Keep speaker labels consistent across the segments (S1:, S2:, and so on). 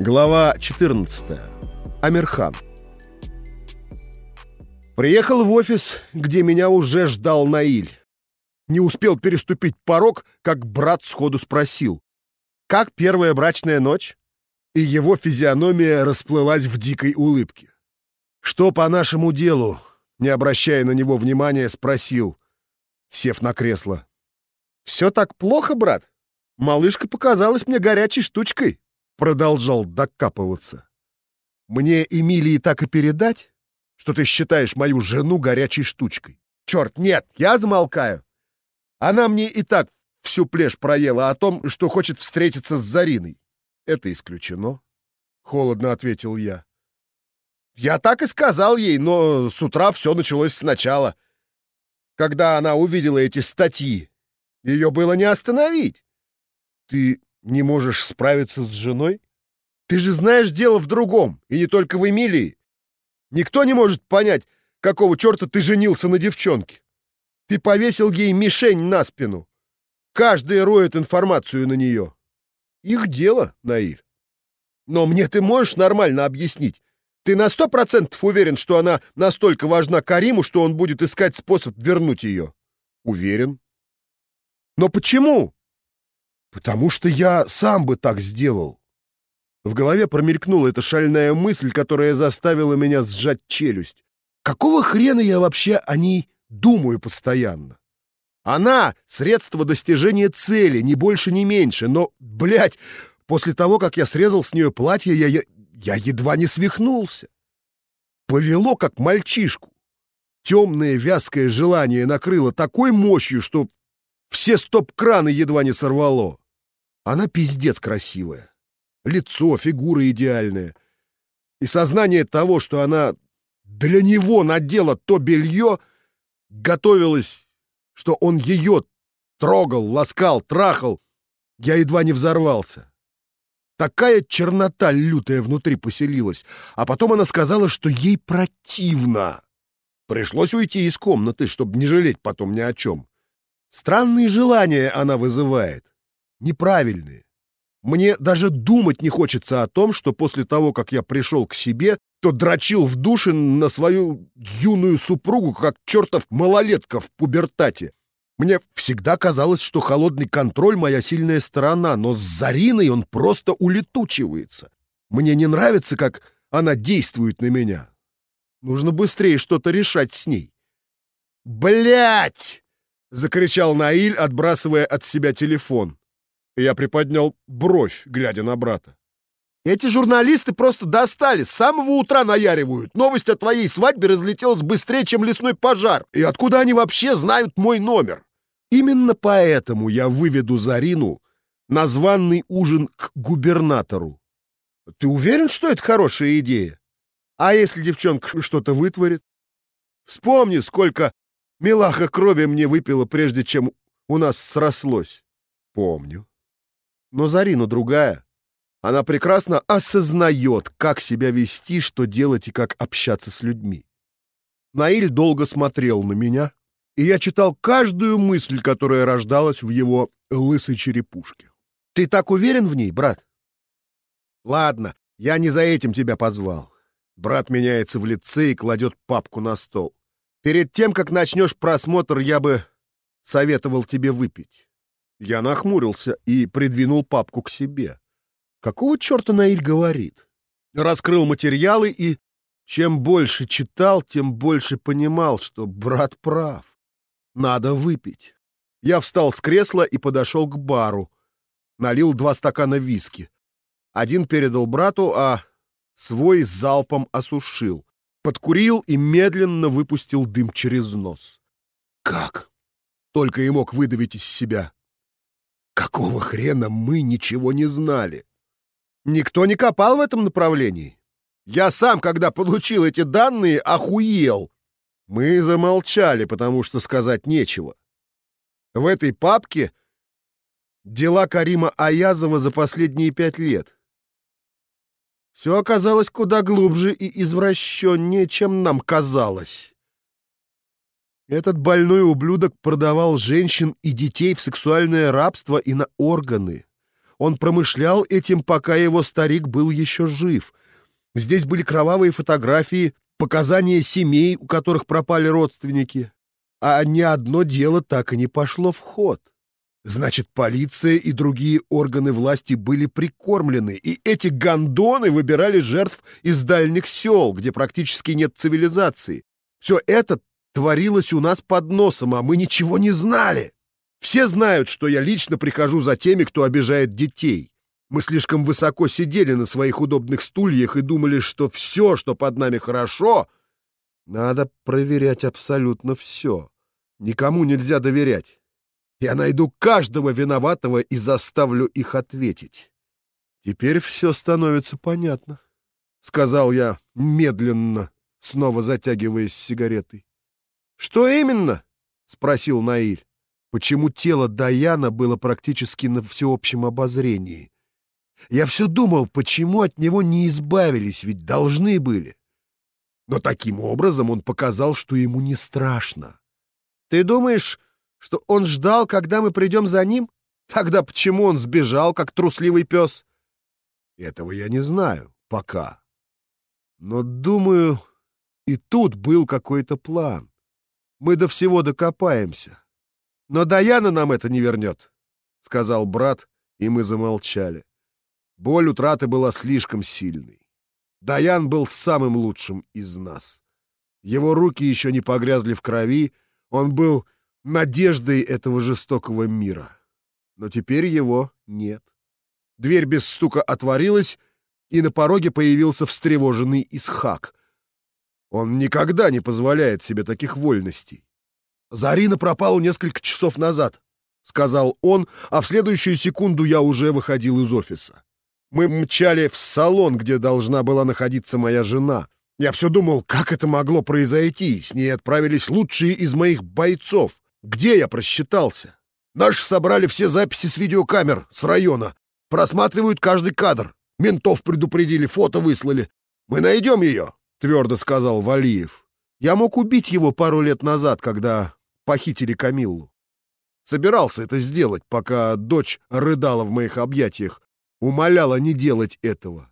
S1: Глава 14. Амирхан. Приехал в офис, где меня уже ждал Наиль. Не успел переступить порог, как брат сходу спросил. «Как первая брачная ночь?» И его физиономия расплылась в дикой улыбке. «Что по нашему делу?» Не обращая на него внимания, спросил, сев на кресло. «Все так плохо, брат? Малышка показалась мне горячей штучкой», продолжал докапываться. «Мне Эмилии так и передать, что ты считаешь мою жену горячей штучкой? Черт, нет, я замолкаю. Она мне и так всю плешь проела о том, что хочет встретиться с Зариной. Это исключено, — холодно ответил я. Я так и сказал ей, но с утра все началось сначала. Когда она увидела эти статьи, ее было не остановить. Ты не можешь справиться с женой? Ты же знаешь дело в другом, и не только в Эмилии. Никто не может понять, какого черта ты женился на девчонке. Ты повесил ей мишень на спину. Каждый роет информацию на нее. Их дело, Наиль. Но мне ты можешь нормально объяснить. Ты на сто процентов уверен, что она настолько важна Кариму, что он будет искать способ вернуть ее? Уверен. Но почему? Потому что я сам бы так сделал. В голове промелькнула эта шальная мысль, которая заставила меня сжать челюсть. Какого хрена я вообще о ней думаю постоянно? Она — средство достижения цели, ни больше, ни меньше. Но, блядь, после того, как я срезал с нее платье, я, я, я едва не свихнулся. Повело, как мальчишку. Темное вязкое желание накрыло такой мощью, что все стоп-краны едва не сорвало. Она пиздец красивая. Лицо, фигура идеальная. И сознание того, что она для него надела то белье, готовилась, что он ее трогал, ласкал, трахал. Я едва не взорвался. Такая чернота лютая внутри поселилась. А потом она сказала, что ей противно. Пришлось уйти из комнаты, чтобы не жалеть потом ни о чем. Странные желания она вызывает. Неправильные. Мне даже думать не хочется о том, что после того, как я пришел к себе, то дрочил в душе на свою юную супругу, как чертов малолетка в пубертате. Мне всегда казалось, что холодный контроль — моя сильная сторона, но с Зариной он просто улетучивается. Мне не нравится, как она действует на меня. Нужно быстрее что-то решать с ней. Блять! Закричал Наиль, отбрасывая от себя телефон. Я приподнял бровь, глядя на брата. Эти журналисты просто достали, с самого утра наяривают. Новость о твоей свадьбе разлетелась быстрее, чем лесной пожар. И откуда они вообще знают мой номер? Именно поэтому я выведу Зарину на званный ужин к губернатору. Ты уверен, что это хорошая идея? А если девчонка что-то вытворит? Вспомни, сколько милаха крови мне выпила, прежде чем у нас срослось. Помню. Но Зарина другая. Она прекрасно осознает, как себя вести, что делать и как общаться с людьми. Наиль долго смотрел на меня, и я читал каждую мысль, которая рождалась в его лысой черепушке. «Ты так уверен в ней, брат?» «Ладно, я не за этим тебя позвал». Брат меняется в лице и кладет папку на стол. «Перед тем, как начнешь просмотр, я бы советовал тебе выпить». Я нахмурился и придвинул папку к себе. Какого черта Наиль говорит? Раскрыл материалы и, чем больше читал, тем больше понимал, что брат прав. Надо выпить. Я встал с кресла и подошел к бару. Налил два стакана виски. Один передал брату, а свой залпом осушил. Подкурил и медленно выпустил дым через нос. Как? Только и мог выдавить из себя. Какого хрена мы ничего не знали? Никто не копал в этом направлении. Я сам, когда получил эти данные, охуел. Мы замолчали, потому что сказать нечего. В этой папке дела Карима Аязова за последние пять лет. Все оказалось куда глубже и извращеннее, чем нам казалось. Этот больной ублюдок продавал женщин и детей в сексуальное рабство и на органы. он промышлял этим, пока его старик был еще жив. Здесь были кровавые фотографии, показания семей, у которых пропали родственники. А ни одно дело так и не пошло в ход. Значит, полиция и другие органы власти были прикормлены, и эти гондоны выбирали жертв из дальних сел, где практически нет цивилизации. Все это творилось у нас под носом, а мы ничего не знали. Все знают, что я лично прихожу за теми, кто обижает детей. Мы слишком высоко сидели на своих удобных стульях и думали, что все, что под нами хорошо, надо проверять абсолютно все. Никому нельзя доверять. Я найду каждого виноватого и заставлю их ответить. Теперь все становится понятно, — сказал я медленно, снова затягиваясь сигаретой. — Что именно? — спросил Наиль. Почему тело Даяна было практически на всеобщем обозрении? Я все думал, почему от него не избавились, ведь должны были. Но таким образом он показал, что ему не страшно. — Ты думаешь, что он ждал, когда мы придем за ним? Тогда почему он сбежал, как трусливый пес? Этого я не знаю пока. Но, думаю, и тут был какой-то план. Мы до всего докопаемся. Но Даяна нам это не вернет, — сказал брат, и мы замолчали. Боль утраты была слишком сильной. Даян был самым лучшим из нас. Его руки еще не погрязли в крови, он был надеждой этого жестокого мира. Но теперь его нет. Дверь без стука отворилась, и на пороге появился встревоженный Исхак. Он никогда не позволяет себе таких вольностей. «Зарина пропала несколько часов назад», — сказал он, а в следующую секунду я уже выходил из офиса. Мы мчали в салон, где должна была находиться моя жена. Я все думал, как это могло произойти. С ней отправились лучшие из моих бойцов. Где я просчитался? Наши собрали все записи с видеокамер с района. Просматривают каждый кадр. Ментов предупредили, фото выслали. Мы найдем ее, твердо сказал Валиев. Я мог убить его пару лет назад, когда похитили Камиллу. Собирался это сделать, пока дочь рыдала в моих объятиях, умоляла не делать этого.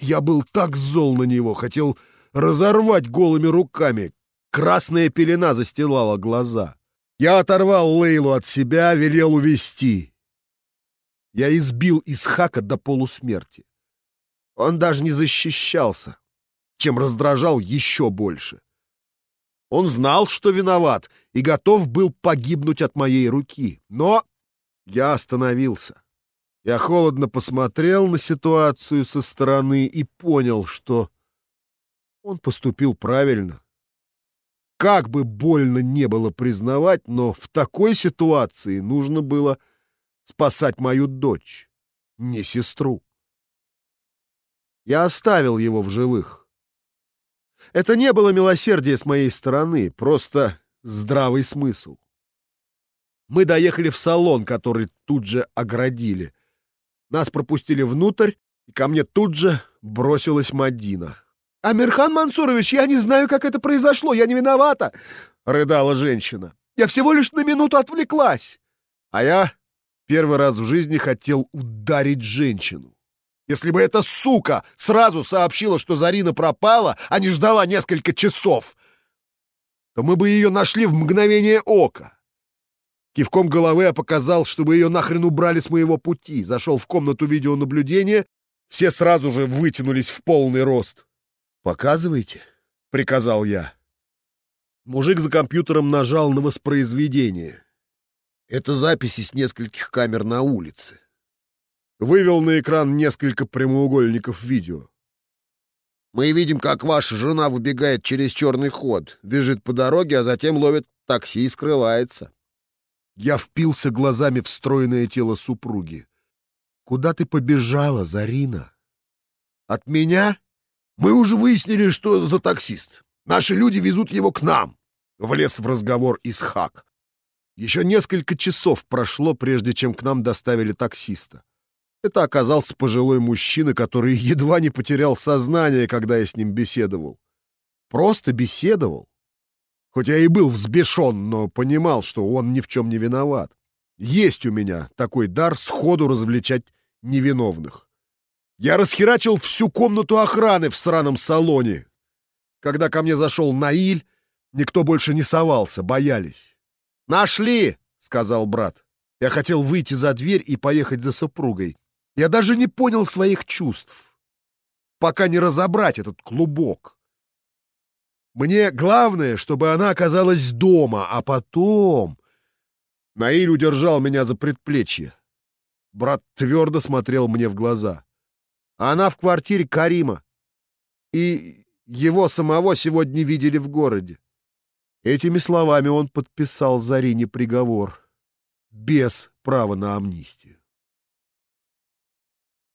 S1: Я был так зол на него, хотел разорвать голыми руками. Красная пелена застилала глаза. Я оторвал Лейлу от себя, велел увести. Я избил Исхака до полусмерти. Он даже не защищался, чем раздражал еще больше. Он знал, что виноват, и готов был погибнуть от моей руки. Но я остановился. Я холодно посмотрел на ситуацию со стороны и понял, что он поступил правильно. Как бы больно не было признавать, но в такой ситуации нужно было спасать мою дочь, не сестру. Я оставил его в живых. Это не было милосердие с моей стороны, просто здравый смысл. Мы доехали в салон, который тут же оградили. Нас пропустили внутрь, и ко мне тут же бросилась Мадина. «Амирхан Мансурович, я не знаю, как это произошло, я не виновата!» — рыдала женщина. «Я всего лишь на минуту отвлеклась!» А я первый раз в жизни хотел ударить женщину. Если бы эта сука сразу сообщила, что Зарина пропала, а не ждала несколько часов, то мы бы ее нашли в мгновение ока. Кивком головы я показал, чтобы ее нахрен убрали с моего пути. Зашел в комнату видеонаблюдения. Все сразу же вытянулись в полный рост. «Показывайте», — приказал я. Мужик за компьютером нажал на воспроизведение. Это записи с нескольких камер на улице. Вывел на экран несколько прямоугольников видео. Мы видим, как ваша жена выбегает через черный ход, бежит по дороге, а затем ловит такси и скрывается. Я впился глазами в стройное тело супруги. «Куда ты побежала, Зарина?» «От меня?» Мы уже выяснили, что за таксист. Наши люди везут его к нам. Влез в разговор Исхак. Еще несколько часов прошло, прежде чем к нам доставили таксиста. Это оказался пожилой мужчина, который едва не потерял сознание, когда я с ним беседовал. Просто беседовал. Хоть я и был взбешен, но понимал, что он ни в чем не виноват. Есть у меня такой дар сходу развлечать невиновных. Я расхерачил всю комнату охраны в сраном салоне. Когда ко мне зашел Наиль, никто больше не совался, боялись. «Нашли!» — сказал брат. Я хотел выйти за дверь и поехать за супругой. Я даже не понял своих чувств, пока не разобрать этот клубок. Мне главное, чтобы она оказалась дома, а потом... Наиль удержал меня за предплечье. Брат твердо смотрел мне в глаза. Она в квартире Карима. И его самого сегодня видели в городе. Этими словами он подписал Зарине приговор без права на амнистию.